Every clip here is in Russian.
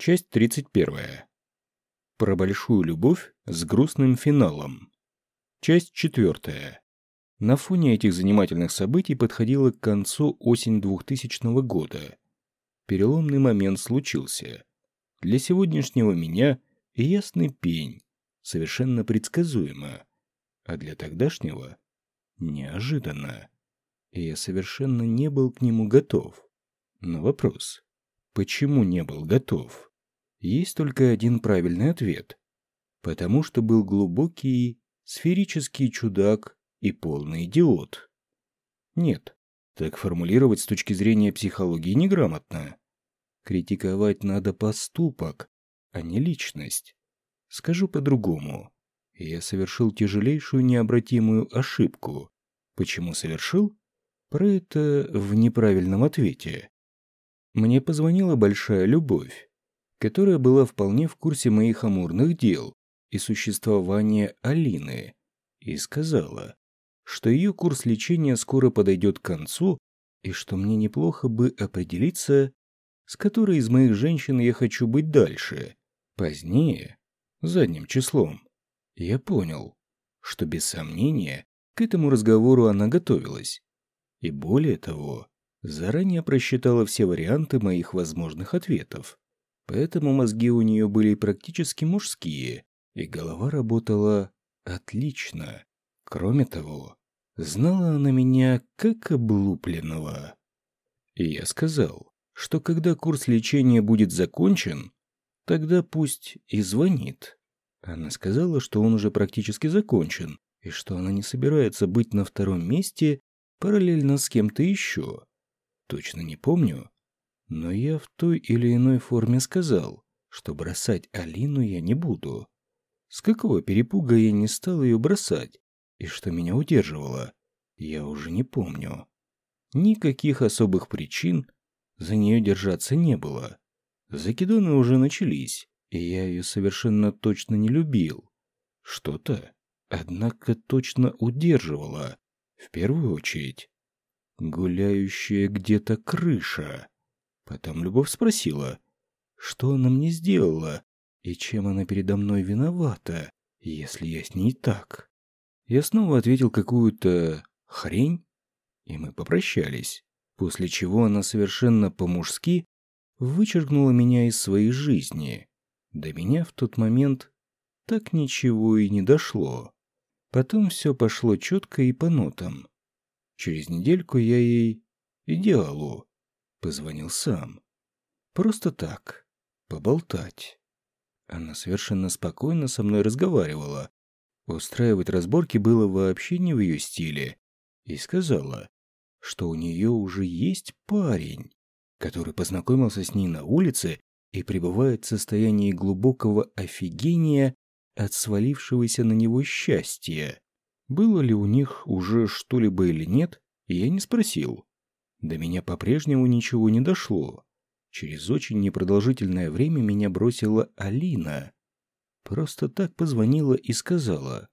Часть 31. Про большую любовь с грустным финалом. Часть 4. На фоне этих занимательных событий подходила к концу осень 2000 года. Переломный момент случился. Для сегодняшнего меня ясный пень, совершенно предсказуемо, а для тогдашнего – неожиданно. И я совершенно не был к нему готов. Но вопрос – почему не был готов? Есть только один правильный ответ. Потому что был глубокий, сферический чудак и полный идиот. Нет, так формулировать с точки зрения психологии неграмотно. Критиковать надо поступок, а не личность. Скажу по-другому. Я совершил тяжелейшую необратимую ошибку. Почему совершил? Про это в неправильном ответе. Мне позвонила большая любовь, которая была вполне в курсе моих амурных дел и существования Алины, и сказала, что ее курс лечения скоро подойдет к концу и что мне неплохо бы определиться, с которой из моих женщин я хочу быть дальше. Позднее, задним числом, я понял, что без сомнения к этому разговору она готовилась. И более того, заранее просчитала все варианты моих возможных ответов. Поэтому мозги у нее были практически мужские, и голова работала отлично. Кроме того, знала она меня как облупленного. И я сказал, что когда курс лечения будет закончен, тогда пусть и звонит. Она сказала, что он уже практически закончен, и что она не собирается быть на втором месте параллельно с кем-то еще. Точно не помню, но я в той или иной форме сказал, что бросать Алину я не буду. С какого перепуга я не стал ее бросать, и что меня удерживало, я уже не помню. Никаких особых причин за нее держаться не было. Закидоны уже начались, и я ее совершенно точно не любил. Что-то, однако, точно удерживало, в первую очередь, гуляющая где-то крыша. Потом Любовь спросила, что она мне сделала и чем она передо мной виновата, если я с ней так. Я снова ответил какую-то хрень, и мы попрощались, после чего она совершенно по-мужски вычеркнула меня из своей жизни. До меня в тот момент так ничего и не дошло. Потом все пошло четко и по нотам. Через недельку я ей идеалу позвонил сам. Просто так, поболтать. Она совершенно спокойно со мной разговаривала. Устраивать разборки было вообще не в ее стиле. И сказала, что у нее уже есть парень, который познакомился с ней на улице и пребывает в состоянии глубокого офигения от свалившегося на него счастья. Было ли у них уже что-либо или нет, я не спросил. До меня по-прежнему ничего не дошло. Через очень непродолжительное время меня бросила Алина. Просто так позвонила и сказала,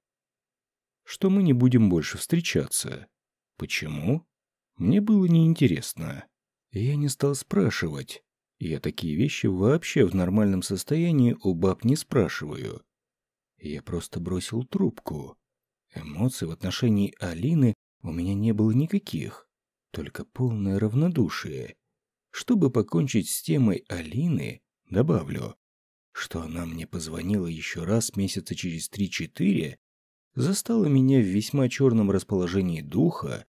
что мы не будем больше встречаться. Почему? Мне было неинтересно. Я не стал спрашивать. Я такие вещи вообще в нормальном состоянии у баб не спрашиваю. Я просто бросил трубку. Эмоций в отношении Алины у меня не было никаких, только полное равнодушие. Чтобы покончить с темой Алины, добавлю, что она мне позвонила еще раз месяца через три-четыре, застала меня в весьма черном расположении духа,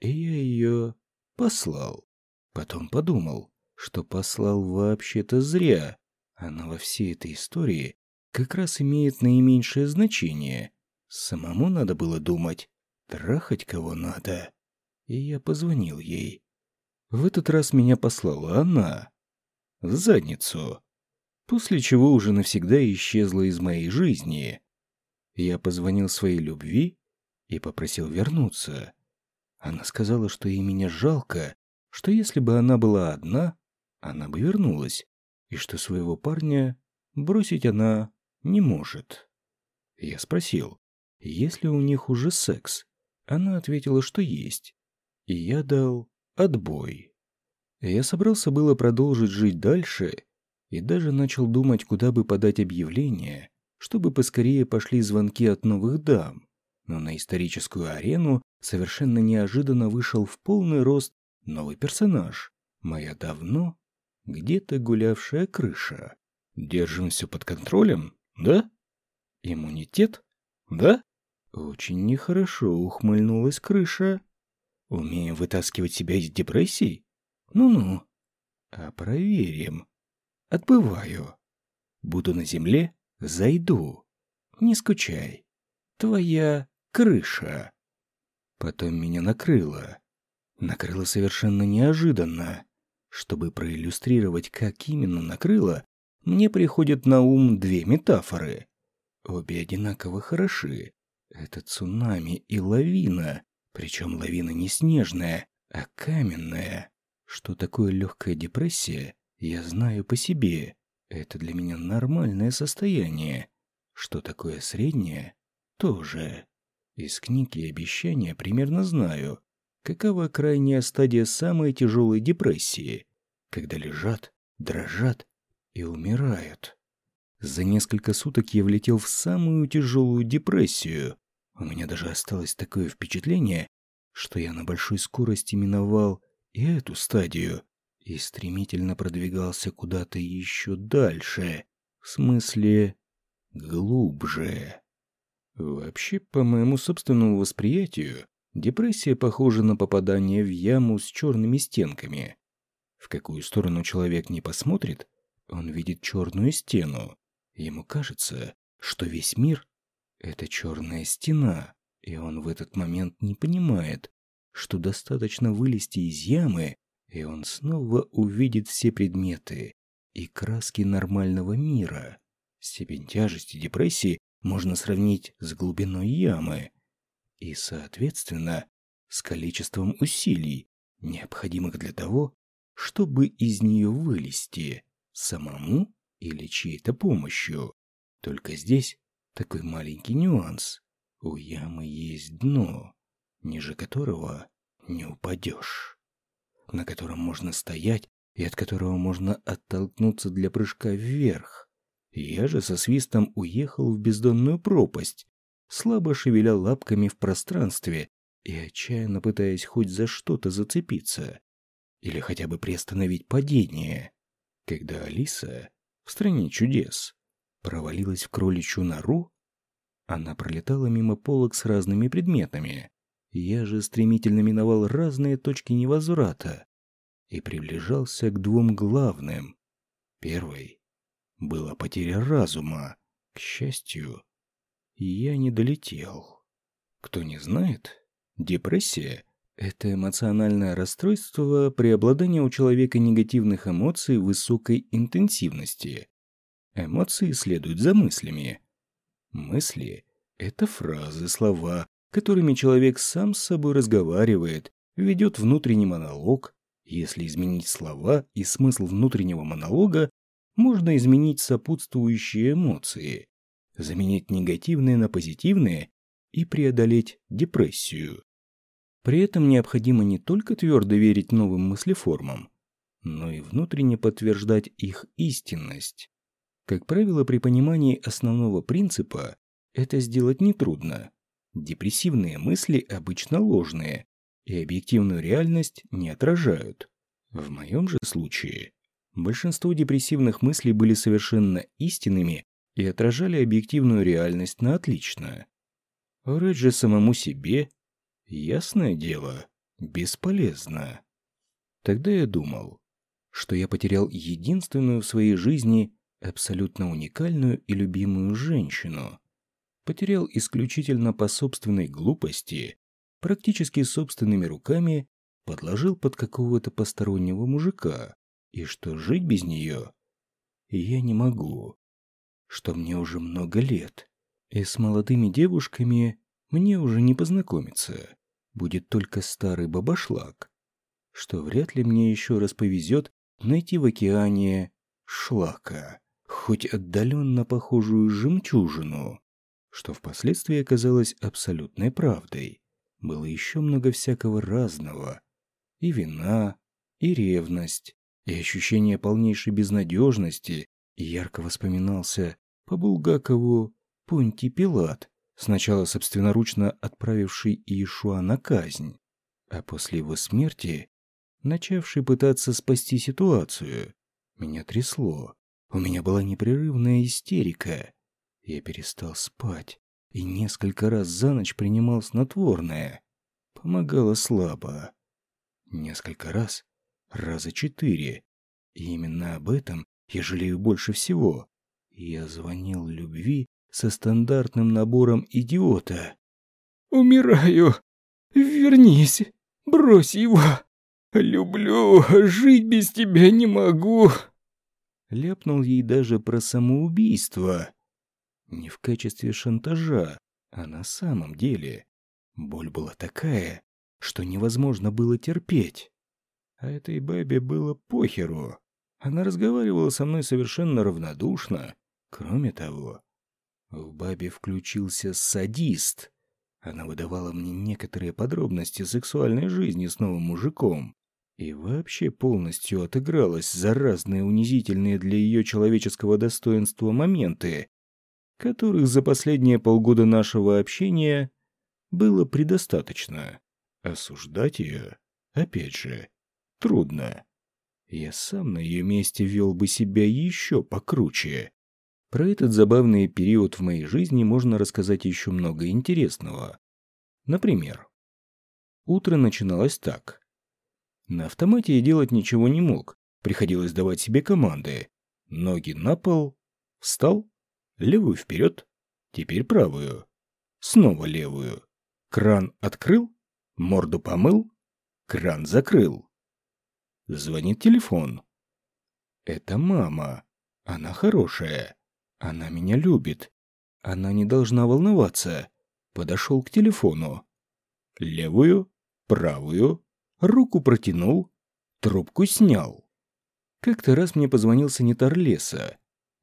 и я ее послал. Потом подумал, что послал вообще-то зря. Она во всей этой истории как раз имеет наименьшее значение. Самому надо было думать, трахать кого надо. И я позвонил ей. В этот раз меня послала она. В задницу. После чего уже навсегда исчезла из моей жизни. Я позвонил своей любви и попросил вернуться. Она сказала, что ей меня жалко, что если бы она была одна, она бы вернулась, и что своего парня бросить она не может. Я спросил, есть ли у них уже секс. Она ответила, что есть. И я дал отбой. Я собрался было продолжить жить дальше, и даже начал думать, куда бы подать объявление, чтобы поскорее пошли звонки от новых дам. Но на историческую арену совершенно неожиданно вышел в полный рост новый персонаж. Моя давно где-то гулявшая крыша. Держим все под контролем, да? Иммунитет? Да? Очень нехорошо ухмыльнулась крыша. Умеем вытаскивать себя из депрессий? Ну-ну. А проверим. Отбываю. Буду на земле, зайду. Не скучай. Твоя крыша. Потом меня накрыло. Накрыло совершенно неожиданно. Чтобы проиллюстрировать, как именно накрыло, мне приходят на ум две метафоры. Обе одинаково хороши. Это цунами и лавина. Причем лавина не снежная, а каменная. Что такое легкая депрессия, я знаю по себе. Это для меня нормальное состояние. Что такое среднее, тоже. Из книг и обещания примерно знаю, какова крайняя стадия самой тяжелой депрессии, когда лежат, дрожат и умирают. За несколько суток я влетел в самую тяжелую депрессию. У меня даже осталось такое впечатление, что я на большой скорости миновал и эту стадию и стремительно продвигался куда-то еще дальше. В смысле, глубже. Вообще, по моему собственному восприятию, депрессия похожа на попадание в яму с черными стенками. В какую сторону человек не посмотрит, он видит черную стену. Ему кажется, что весь мир — это черная стена, и он в этот момент не понимает, что достаточно вылезти из ямы, и он снова увидит все предметы и краски нормального мира. Степень тяжести депрессии можно сравнить с глубиной ямы и, соответственно, с количеством усилий, необходимых для того, чтобы из нее вылезти самому или чьей-то помощью. Только здесь такой маленький нюанс. У ямы есть дно, ниже которого не упадешь, на котором можно стоять и от которого можно оттолкнуться для прыжка вверх. Я же со свистом уехал в бездонную пропасть, слабо шевеля лапками в пространстве и отчаянно пытаясь хоть за что-то зацепиться или хотя бы приостановить падение. Когда Алиса в «Стране чудес» провалилась в кроличью нору, она пролетала мимо полок с разными предметами. Я же стремительно миновал разные точки невозврата и приближался к двум главным. Первой была потеря разума. К счастью, я не долетел. Кто не знает, депрессия это эмоциональное расстройство – преобладание у человека негативных эмоций высокой интенсивности. Эмоции следуют за мыслями. Мысли – это фразы, слова, которыми человек сам с собой разговаривает, ведет внутренний монолог. Если изменить слова и смысл внутреннего монолога, можно изменить сопутствующие эмоции, заменить негативные на позитивные и преодолеть депрессию. При этом необходимо не только твердо верить новым мыслеформам, но и внутренне подтверждать их истинность. Как правило, при понимании основного принципа это сделать нетрудно. Депрессивные мысли обычно ложные и объективную реальность не отражают. В моем же случае большинство депрессивных мыслей были совершенно истинными и отражали объективную реальность на отлично. Врать же самому себе Ясное дело, бесполезно. Тогда я думал, что я потерял единственную в своей жизни абсолютно уникальную и любимую женщину. Потерял исключительно по собственной глупости, практически собственными руками подложил под какого-то постороннего мужика, и что жить без нее я не могу, что мне уже много лет, и с молодыми девушками мне уже не познакомиться. Будет только старый бабашлак, что вряд ли мне еще раз повезет найти в океане шлака, хоть отдаленно похожую жемчужину, что впоследствии оказалось абсолютной правдой. Было еще много всякого разного. И вина, и ревность, и ощущение полнейшей безнадежности, и ярко воспоминался по Булгакову Понтий Пилат, сначала собственноручно отправивший Иешуа на казнь, а после его смерти начавший пытаться спасти ситуацию. Меня трясло. У меня была непрерывная истерика. Я перестал спать и несколько раз за ночь принимал снотворное. Помогало слабо. Несколько раз, раза четыре. И именно об этом я жалею больше всего. Я звонил любви со стандартным набором идиота. «Умираю! Вернись! Брось его! Люблю! Жить без тебя не могу!» Ляпнул ей даже про самоубийство. Не в качестве шантажа, а на самом деле. Боль была такая, что невозможно было терпеть. А этой бабе было похеру. Она разговаривала со мной совершенно равнодушно. Кроме того, в бабе включился садист. Она выдавала мне некоторые подробности сексуальной жизни с новым мужиком. И вообще полностью отыгралась за разные унизительные для ее человеческого достоинства моменты, которых за последние полгода нашего общения было предостаточно. Осуждать ее, опять же, трудно. Я сам на ее месте вел бы себя еще покруче. Про этот забавный период в моей жизни можно рассказать еще много интересного. Например, утро начиналось так. На автомате я делать ничего не мог, приходилось давать себе команды. Ноги на пол, встал, Левую вперед, теперь правую. Снова левую. Кран открыл, морду помыл, кран закрыл. Звонит телефон. Это мама. Она хорошая. Она меня любит. Она не должна волноваться. Подошел к телефону. Левую, правую, руку протянул, трубку снял. Как-то раз мне позвонил санитар леса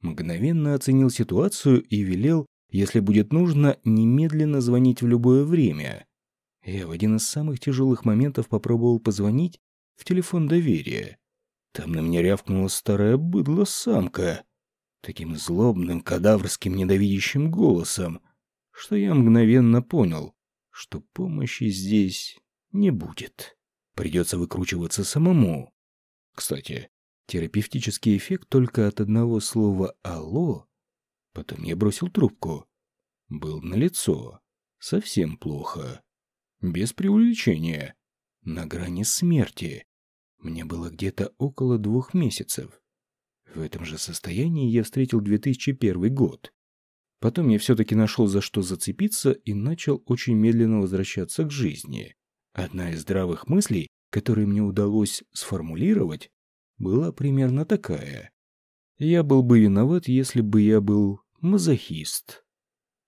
мгновенно оценил ситуацию и велел, если будет нужно, немедленно звонить в любое время. Я в один из самых тяжелых моментов попробовал позвонить в телефон доверия. Там на меня рявкнула старая быдло-самка, таким злобным, кадаврским, недовидящим голосом, что я мгновенно понял, что помощи здесь не будет. Придется выкручиваться самому. Кстати, Терапевтический эффект только от одного слова «алло». Потом я бросил трубку. Был на лицо. Совсем плохо. Без преувеличения. На грани смерти. Мне было где-то около двух месяцев. В этом же состоянии я встретил 2001 год. Потом я все-таки нашел за что зацепиться и начал очень медленно возвращаться к жизни. Одна из здравых мыслей, которые мне удалось сформулировать, была примерно такая. Я был бы виноват, если бы я был мазохист.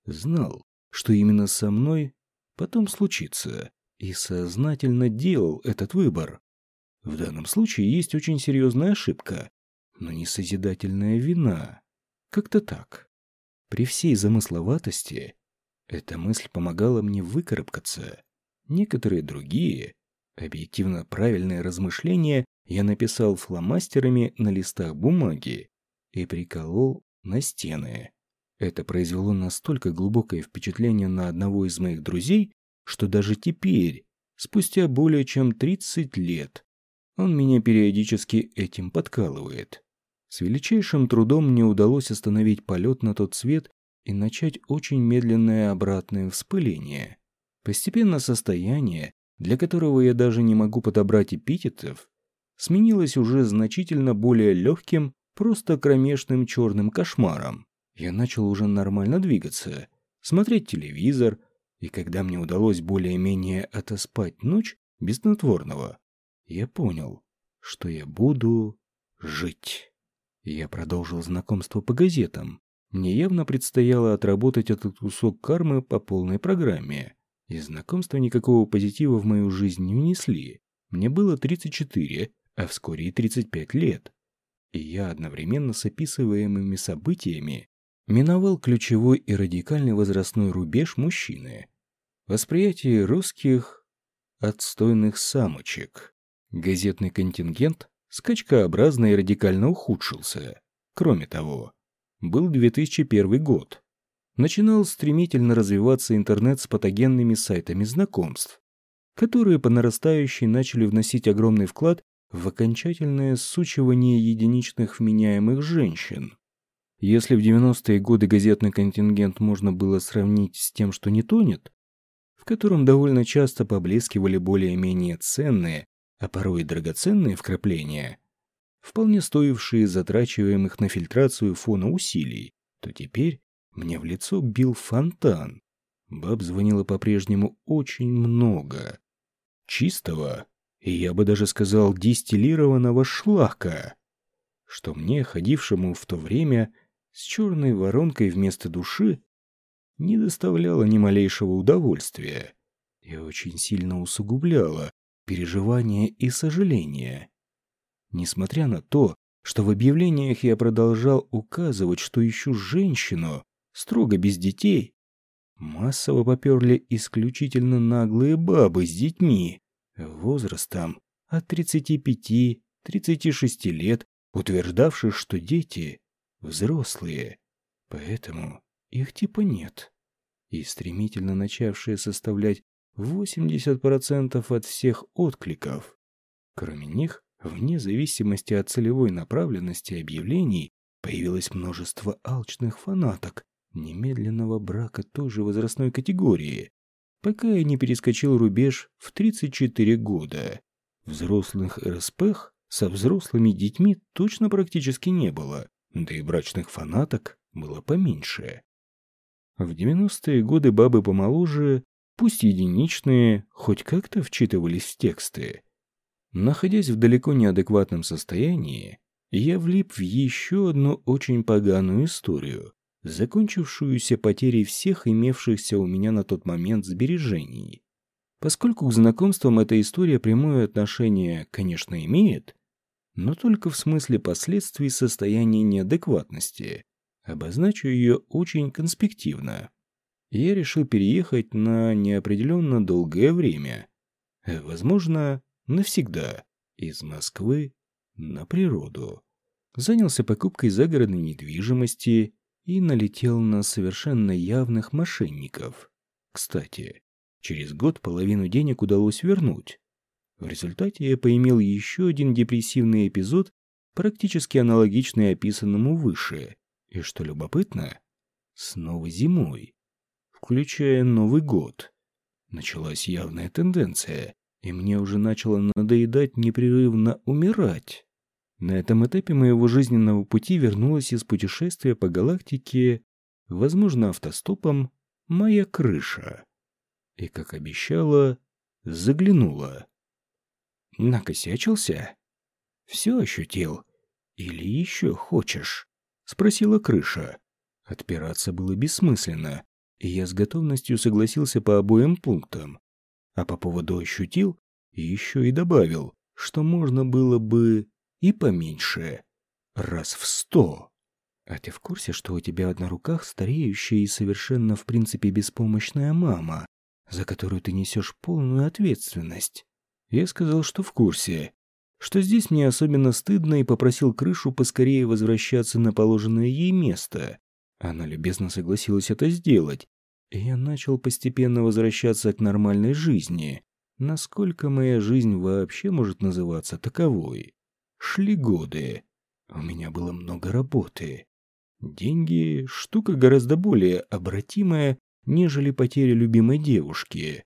Знал, что именно со мной потом случится, и сознательно делал этот выбор. В данном случае есть очень серьезная ошибка, но не созидательная вина. Как-то так. При всей замысловатости эта мысль помогала мне выкарабкаться. Некоторые другие, объективно правильные размышления я написал фломастерами на листах бумаги и приколол на стены. Это произвело настолько глубокое впечатление на одного из моих друзей, что даже теперь, спустя более чем 30 лет, он меня периодически этим подкалывает. С величайшим трудом мне удалось остановить полет на тот свет и начать очень медленное обратное вспыление. Постепенно состояние, для которого я даже не могу подобрать эпитетов, сменилось уже значительно более легким, просто кромешным черным кошмаром. Я начал уже нормально двигаться, смотреть телевизор, и когда мне удалось более-менее отоспать ночь без снотворного, я понял, что я буду жить. Я продолжил знакомство по газетам. Мне явно предстояло отработать этот кусок кармы по полной программе. И знакомства никакого позитива в мою жизнь не внесли. Мне было 34, а вскоре и 35 лет. И я одновременно с описываемыми событиями миновал ключевой и радикальный возрастной рубеж мужчины. Восприятие русских отстойных самочек. Газетный контингент скачкообразно и радикально ухудшился. Кроме того, был 2001 год. Начинал стремительно развиваться интернет с патогенными сайтами знакомств, которые по нарастающей начали вносить огромный вклад в окончательное сучивание единичных вменяемых женщин. Если в 90-е годы газетный контингент можно было сравнить с тем, что не тонет, в котором довольно часто поблескивали более-менее ценные, а порой и драгоценные вкрапления, вполне стоившие затрачиваемых на фильтрацию фона усилий, то теперь мне в лицо бил фонтан. Баб звонила по-прежнему очень много. Чистого, и я бы даже сказал дистиллированного шлака, что мне, ходившему в то время с черной воронкой вместо души, не доставляло ни малейшего удовольствия и очень сильно усугубляло переживания и сожаления. Несмотря на то, что в объявлениях я продолжал указывать, что ищу женщину, строго без детей, массово поперли исключительно наглые бабы с детьми, возрастом от 35-36 лет, утверждавшие, что дети взрослые, поэтому их типа нет, и стремительно начавшие составлять 80% от всех откликов. Кроме них, вне зависимости от целевой направленности объявлений, появилось множество алчных фанаток немедленного брака той же возрастной категории, пока я не перескочил рубеж в 34 года. Взрослых РСПх со взрослыми детьми точно практически не было, да и брачных фанаток было поменьше. В 90-е годы бабы помоложе, пусть единичные, хоть как-то вчитывались в тексты. Находясь в далеко неадекватном состоянии, я влип в еще одну очень поганую историю, закончившуюся потерей всех имевшихся у меня на тот момент сбережений. Поскольку к знакомствам эта история прямое отношение, конечно, имеет, но только в смысле последствий состояния неадекватности, обозначу ее очень конспективно. Я решил переехать на неопределенно долгое время, возможно, навсегда, из Москвы на природу. Занялся покупкой загородной недвижимости и налетел на совершенно явных мошенников. Кстати, через год половину денег удалось вернуть. В результате я поимел еще один депрессивный эпизод, практически аналогичный описанному выше, и, что любопытно, снова зимой, включая Новый год. Началась явная тенденция, и мне уже начало надоедать непрерывно умирать. На этом этапе моего жизненного пути вернулась из путешествия по галактике, возможно, автостопом, моя крыша. И, как обещала, заглянула. Накосячился? Все ощутил? Или еще хочешь? Спросила крыша. Отпираться было бессмысленно, и я с готовностью согласился по обоим пунктам. А по поводу ощутил, еще и добавил, что можно было бы и поменьше. Раз в сто. А ты в курсе, что у тебя на руках стареющая и совершенно в принципе беспомощная мама, за которую ты несешь полную ответственность? Я сказал, что в курсе. Что здесь мне особенно стыдно и попросил крышу поскорее возвращаться на положенное ей место. Она любезно согласилась это сделать. И я начал постепенно возвращаться к нормальной жизни. Насколько моя жизнь вообще может называться таковой? Шли годы. У меня было много работы. Деньги – штука гораздо более обратимая, нежели потеря любимой девушки.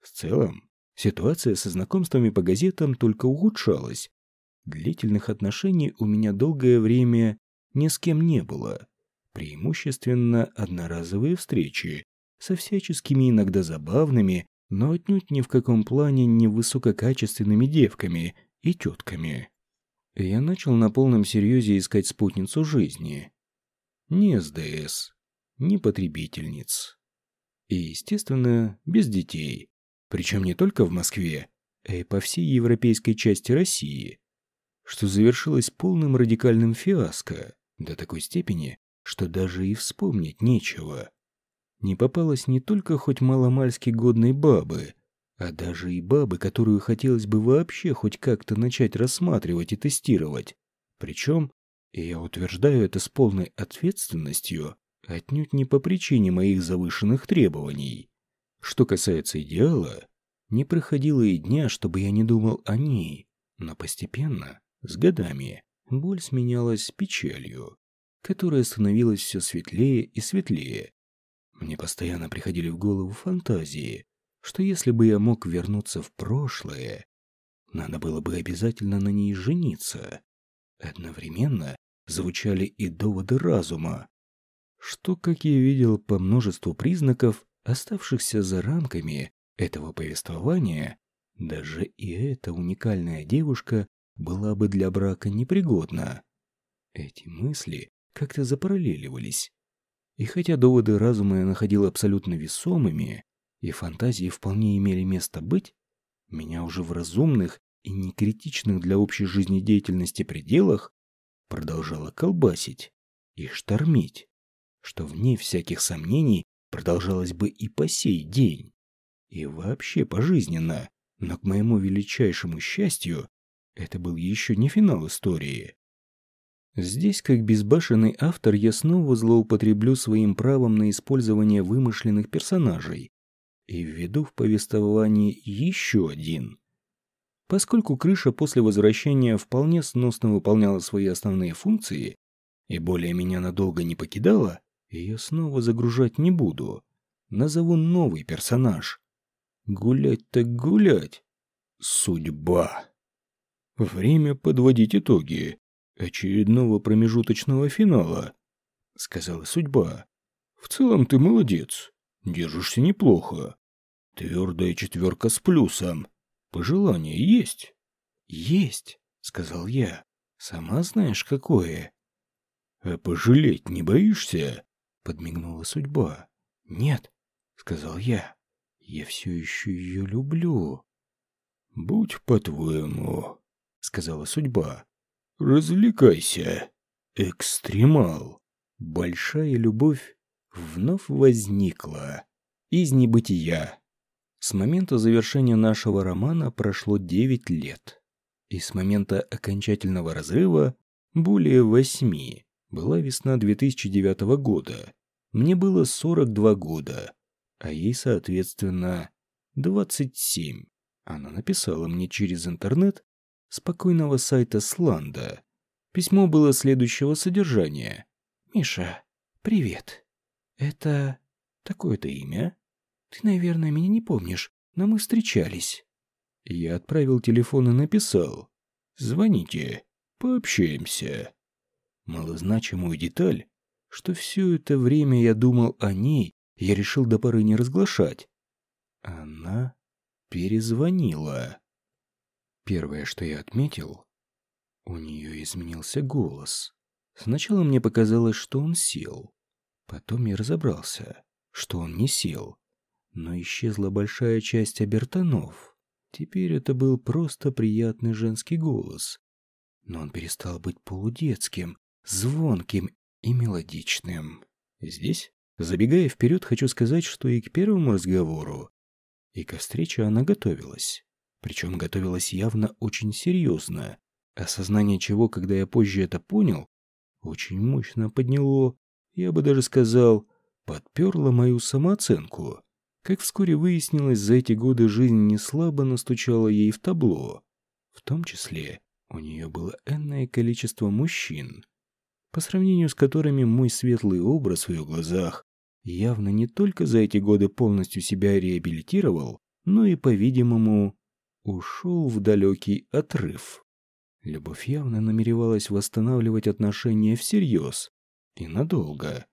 В целом, ситуация со знакомствами по газетам только ухудшалась. Длительных отношений у меня долгое время ни с кем не было. Преимущественно одноразовые встречи со всяческими иногда забавными, но отнюдь ни в каком плане не высококачественными девками и тетками я начал на полном серьезе искать спутницу жизни. Ни СДС, ни потребительниц. И, естественно, без детей. Причем не только в Москве, а и по всей европейской части России. Что завершилось полным радикальным фиаско, до такой степени, что даже и вспомнить нечего. Не попалось не только хоть маломальски годной бабы, а даже и бабы, которую хотелось бы вообще хоть как-то начать рассматривать и тестировать. Причем, и я утверждаю это с полной ответственностью, отнюдь не по причине моих завышенных требований. Что касается идеала, не проходило и дня, чтобы я не думал о ней, но постепенно, с годами, боль сменялась печалью, которая становилась все светлее и светлее. Мне постоянно приходили в голову фантазии, что если бы я мог вернуться в прошлое, надо было бы обязательно на ней жениться. Одновременно звучали и доводы разума, что, как я видел по множеству признаков, оставшихся за рамками этого повествования, даже и эта уникальная девушка была бы для брака непригодна. Эти мысли как-то запараллеливались. И хотя доводы разума я находил абсолютно весомыми, и фантазии вполне имели место быть, меня уже в разумных и некритичных для общей жизнедеятельности пределах продолжало колбасить и штормить, что вне всяких сомнений продолжалось бы и по сей день, и вообще пожизненно, но к моему величайшему счастью, это был еще не финал истории. Здесь, как безбашенный автор, я снова злоупотреблю своим правом на использование вымышленных персонажей и введу в повествование еще один. Поскольку крыша после возвращения вполне сносно выполняла свои основные функции и более меня надолго не покидала, я снова загружать не буду. Назову новый персонаж. Гулять так гулять. Судьба. Время подводить итоги очередного промежуточного финала, сказала судьба. В целом ты молодец. Держишься неплохо. Твердая четверка с плюсом. Пожелание есть? Есть, сказал я. Сама знаешь, какое. А пожалеть не боишься? Подмигнула судьба. Нет, сказал я. Я все еще ее люблю. Будь по-твоему, сказала судьба. Развлекайся, экстремал. Большая любовь вновь возникла из небытия. С момента завершения нашего романа прошло девять лет. И с момента окончательного разрыва более восьми. Была весна 2009 года. Мне было 42 года, а ей, соответственно, 27. Она написала мне через интернет спокойного сайта Сланда. Письмо было следующего содержания. «Миша, привет. Это такое-то имя? Ты, наверное, меня не помнишь, но мы встречались». Я отправил телефон и написал. «Звоните, пообщаемся». Малозначимую деталь, что все это время я думал о ней, я решил до поры не разглашать. Она перезвонила. Первое, что я отметил, у нее изменился голос. Сначала мне показалось, что он сел. Потом я разобрался, что он не сел. Но исчезла большая часть обертонов. Теперь это был просто приятный женский голос. Но он перестал быть полудетским, звонким и мелодичным. Здесь, забегая вперед, хочу сказать, что и к первому разговору, и ко встрече она готовилась. Причем готовилась явно очень серьезно, осознание чего, когда я позже это понял, очень мощно подняло, я бы даже сказал, подперло мою самооценку. Как вскоре выяснилось, за эти годы жизнь не слабо настучала ей в табло. В том числе у нее было энное количество мужчин, по сравнению с которыми мой светлый образ в ее глазах явно не только за эти годы полностью себя реабилитировал, но и, по-видимому, ушел в далекий отрыв. Любовь явно намеревалась восстанавливать отношения всерьез и надолго.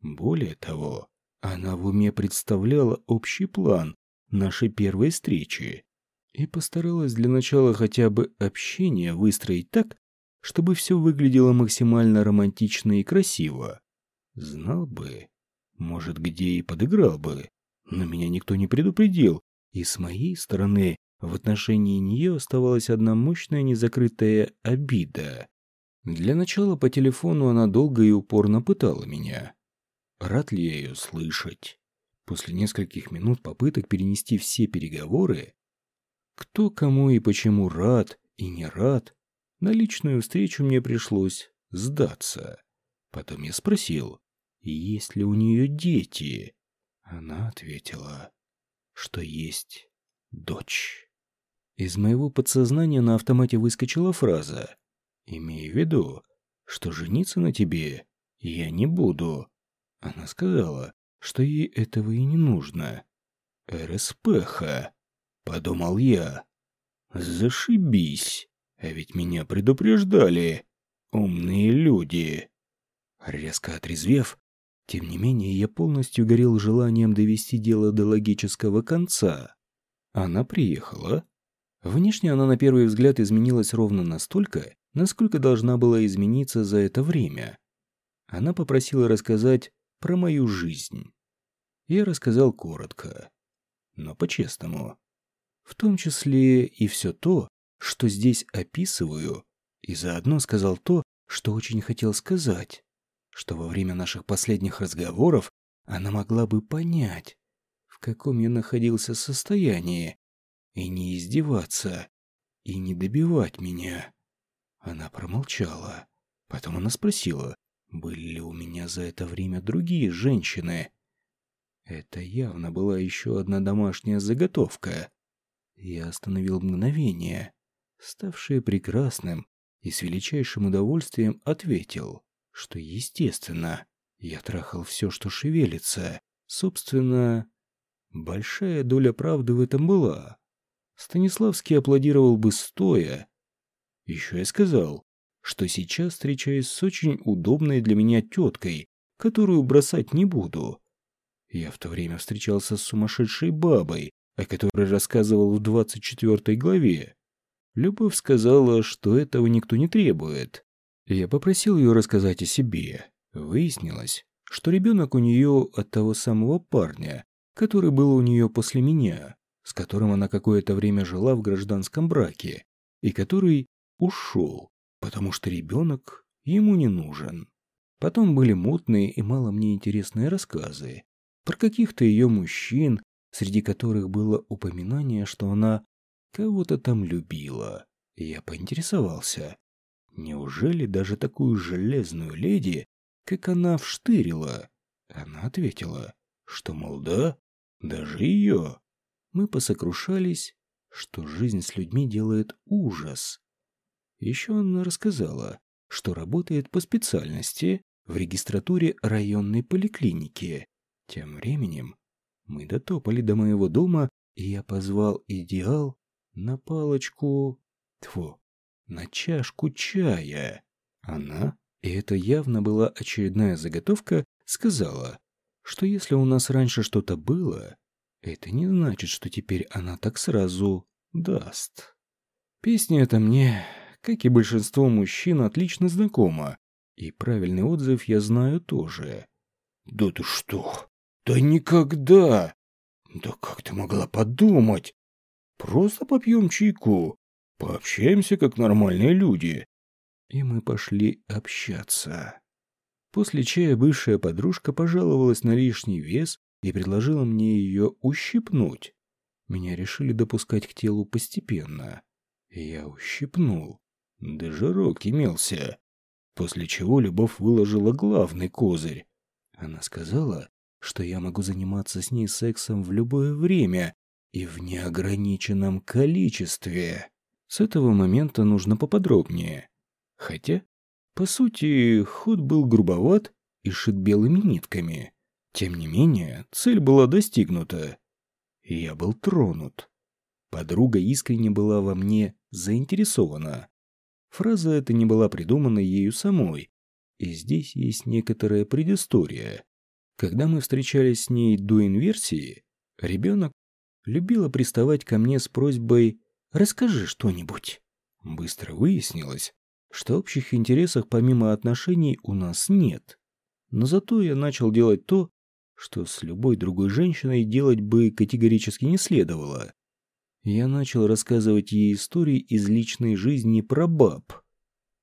Более того, она в уме представляла общий план нашей первой встречи и постаралась для начала хотя бы общение выстроить так, чтобы все выглядело максимально романтично и красиво. Знал бы, может, где и подыграл бы, но меня никто не предупредил, и с моей стороны в отношении нее оставалась одна мощная незакрытая обида. Для начала по телефону она долго и упорно пытала меня. Рад ли я ее слышать? После нескольких минут попыток перенести все переговоры, кто кому и почему рад и не рад, на личную встречу мне пришлось сдаться. Потом я спросил, есть ли у нее дети. Она ответила, что есть дочь. Из моего подсознания на автомате выскочила фраза, имея в виду, что жениться на тебе я не буду. Она сказала, что ей этого и не нужно. РСПХ, подумал я. Зашибись, а ведь меня предупреждали. Умные люди. Резко отрезвев, тем не менее я полностью горел желанием довести дело до логического конца. Она приехала. Внешне она на первый взгляд изменилась ровно настолько, насколько должна была измениться за это время. Она попросила рассказать про мою жизнь. Я рассказал коротко, но по-честному. В том числе и все то, что здесь описываю, и заодно сказал то, что очень хотел сказать, что во время наших последних разговоров она могла бы понять, в каком я находился состоянии, и не издеваться, и не добивать меня. Она промолчала. Потом она спросила, были ли у меня за это время другие женщины? Это явно была еще одна домашняя заготовка. Я остановил мгновение, ставшее прекрасным, и с величайшим удовольствием ответил, что, естественно, я трахал все, что шевелится. Собственно, большая доля правды в этом была. Станиславский аплодировал бы стоя. Еще я сказал, что сейчас встречаюсь с очень удобной для меня теткой, которую бросать не буду. Я в то время встречался с сумасшедшей бабой, о которой рассказывал в 24 главе. Любовь сказала, что этого никто не требует. Я попросил ее рассказать о себе. Выяснилось, что ребенок у нее от того самого парня, который был у нее после меня, с которым она какое-то время жила в гражданском браке, и который ушел потому что ребенок ему не нужен. Потом были мутные и мало мне интересные рассказы про каких-то ее мужчин, среди которых было упоминание, что она кого-то там любила. я поинтересовался, неужели даже такую железную леди, как она вштырила? Она ответила, что, мол, да, даже ее. Мы посокрушались, что жизнь с людьми делает ужас, еще она рассказала, что работает по специальности в регистратуре районной поликлиники. Тем временем мы дотопали до моего дома, и я позвал идеал на палочку... Тьфу, на чашку чая. Она, и это явно была очередная заготовка, сказала, что если у нас раньше что-то было, это не значит, что теперь она так сразу даст. Песня эта мне как и большинство мужчин, отлично знакома. И правильный отзыв я знаю тоже. «Да ты что? Да никогда! Да как ты могла подумать? Просто попьем чайку, пообщаемся как нормальные люди». И мы пошли общаться. После чая бывшая подружка пожаловалась на лишний вес и предложила мне ее ущипнуть. Меня решили допускать к телу постепенно. Я ущипнул. Да жирок имелся. После чего Любовь выложила главный козырь. Она сказала, что я могу заниматься с ней сексом в любое время и в неограниченном количестве. С этого момента нужно поподробнее. Хотя, по сути, ход был грубоват и шит белыми нитками. Тем не менее, цель была достигнута. Я был тронут. Подруга искренне была во мне заинтересована. Фраза эта не была придумана ею самой, и здесь есть некоторая предыстория. Когда мы встречались с ней до инверсии, ребенок любила приставать ко мне с просьбой «расскажи что-нибудь». Быстро выяснилось, что общих интересов помимо отношений у нас нет. Но зато я начал делать то, что с любой другой женщиной делать бы категорически не следовало. Я начал рассказывать ей истории из личной жизни про баб.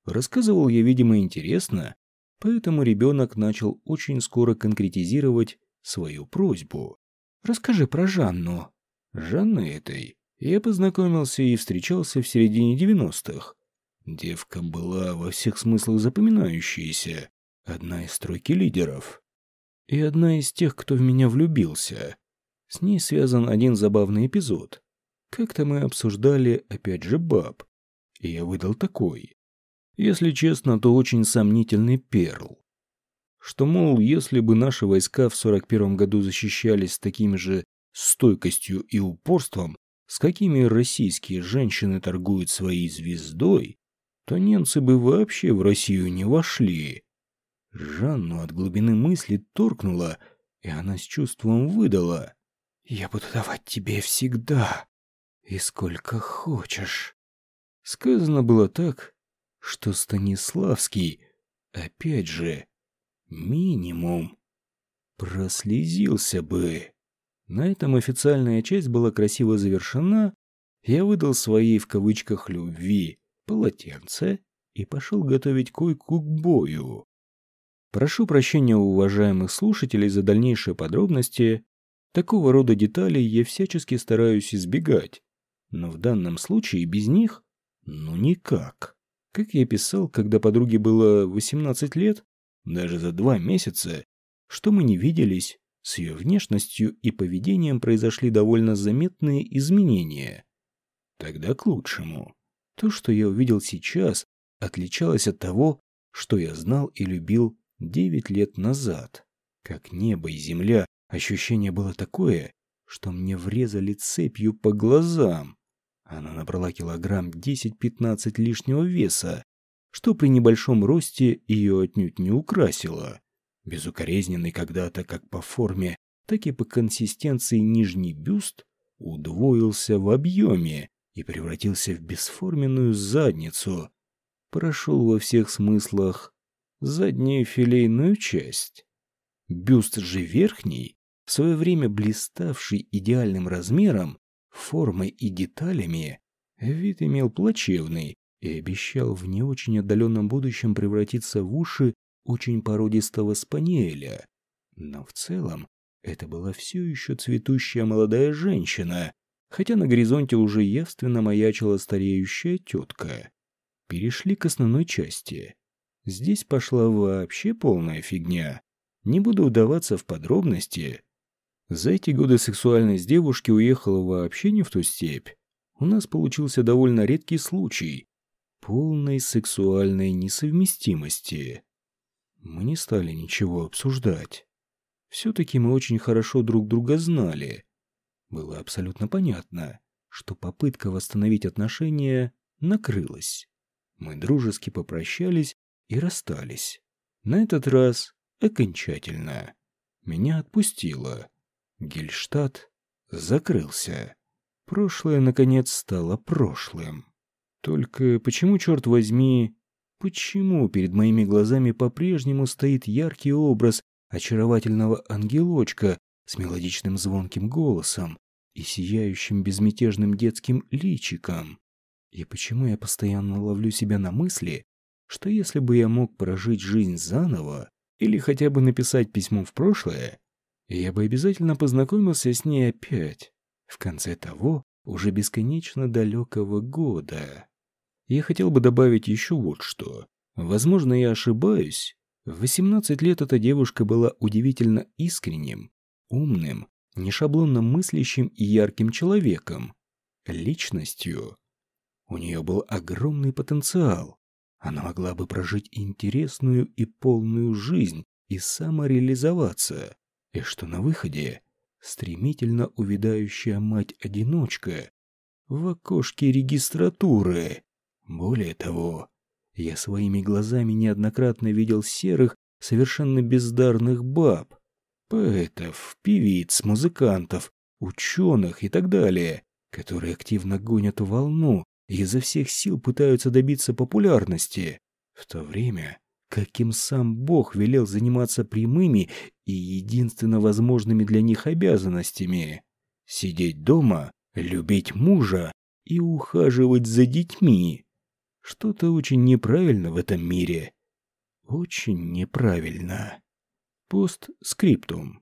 Рассказывал я, видимо, интересно, поэтому ребенок начал очень скоро конкретизировать свою просьбу. Расскажи про Жанну». Жанной этой я познакомился и встречался в середине девяностых. Девка была во всех смыслах запоминающаяся, одна из стройки лидеров. И одна из тех, кто в меня влюбился. С ней связан один забавный эпизод. Как-то мы обсуждали, опять же, баб. И я выдал такой. Если честно, то очень сомнительный перл. Что, мол, если бы наши войска в 41 году защищались с такими же стойкостью и упорством, с какими российские женщины торгуют своей звездой, то немцы бы вообще в Россию не вошли. Жанну от глубины мысли торкнула, и она с чувством выдала. «Я буду давать тебе всегда, и сколько хочешь». Сказано было так, что Станиславский, опять же, минимум, прослезился бы. На этом официальная часть была красиво завершена. Я выдал своей в кавычках любви полотенце и пошел готовить койку к бою. Прошу прощения у уважаемых слушателей за дальнейшие подробности. Такого рода деталей я всячески стараюсь избегать. Но в данном случае без них ну никак. Как я писал, когда подруге было 18 лет, даже за два месяца, что мы не виделись, с ее внешностью и поведением произошли довольно заметные изменения. Тогда к лучшему. То, что я увидел сейчас, отличалось от того, что я знал и любил девять лет назад. Как небо и земля, ощущение было такое, что мне врезали цепью по глазам. Она набрала килограмм 10-15 лишнего веса, что при небольшом росте ее отнюдь не украсило. Безукоризненный когда-то как по форме, так и по консистенции нижний бюст удвоился в объеме и превратился в бесформенную задницу. Прошел во всех смыслах заднюю филейную часть. Бюст же верхний, в свое время блиставший идеальным размером, формой и деталями, вид имел плачевный и обещал в не очень отдаленном будущем превратиться в уши очень породистого спаниеля. Но в целом это была все еще цветущая молодая женщина, хотя на горизонте уже явственно маячила стареющая тетка. Перешли к основной части. Здесь пошла вообще полная фигня. Не буду вдаваться в подробности. За эти годы сексуальность девушки уехала вообще не в ту степь. У нас получился довольно редкий случай полной сексуальной несовместимости. Мы не стали ничего обсуждать. Все-таки мы очень хорошо друг друга знали. Было абсолютно понятно, что попытка восстановить отношения накрылась. Мы дружески попрощались и расстались. На этот раз окончательно. Меня отпустило. Гельштадт закрылся. Прошлое, наконец, стало прошлым. Только почему, черт возьми, почему перед моими глазами по-прежнему стоит яркий образ очаровательного ангелочка с мелодичным звонким голосом и сияющим безмятежным детским личиком? И почему я постоянно ловлю себя на мысли, что если бы я мог прожить жизнь заново или хотя бы написать письмо в прошлое, я бы обязательно познакомился с ней опять, в конце того, уже бесконечно далекого года. Я хотел бы добавить еще вот что. Возможно, я ошибаюсь. В 18 лет эта девушка была удивительно искренним, умным, нешаблонно мыслящим и ярким человеком, личностью. У нее был огромный потенциал. Она могла бы прожить интересную и полную жизнь и самореализоваться. И что на выходе стремительно увядающая мать-одиночка в окошке регистратуры. Более того, я своими глазами неоднократно видел серых, совершенно бездарных баб, поэтов, певиц, музыкантов, ученых и так далее, которые активно гонят волну и изо всех сил пытаются добиться популярности, в то время каким сам Бог велел заниматься прямыми и единственно возможными для них обязанностями – сидеть дома, любить мужа и ухаживать за детьми. Что-то очень неправильно в этом мире. Очень неправильно. Постскриптум.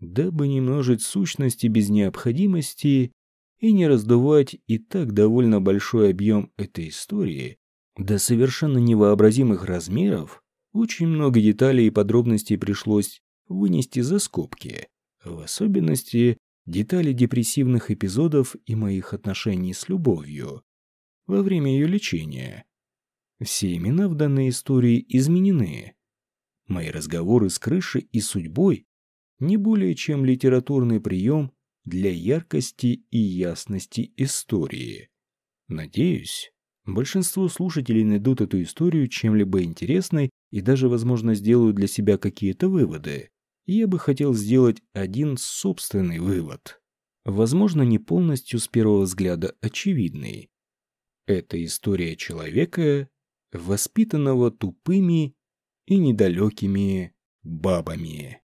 дабы не множить сущности без необходимости и не раздувать и так довольно большой объем этой истории до совершенно невообразимых размеров, очень много деталей и подробностей пришлось вынести за скобки, в особенности детали депрессивных эпизодов и моих отношений с любовью во время ее лечения. Все имена в данной истории изменены. Мои разговоры с крышей и судьбой не более чем литературный прием для яркости и ясности истории. Надеюсь, большинство слушателей найдут эту историю чем-либо интересной и даже, возможно, сделают для себя какие-то выводы. Я бы хотел сделать один собственный вывод. Возможно, не полностью с первого взгляда очевидный. Это история человека, воспитанного тупыми и недалекими бабами.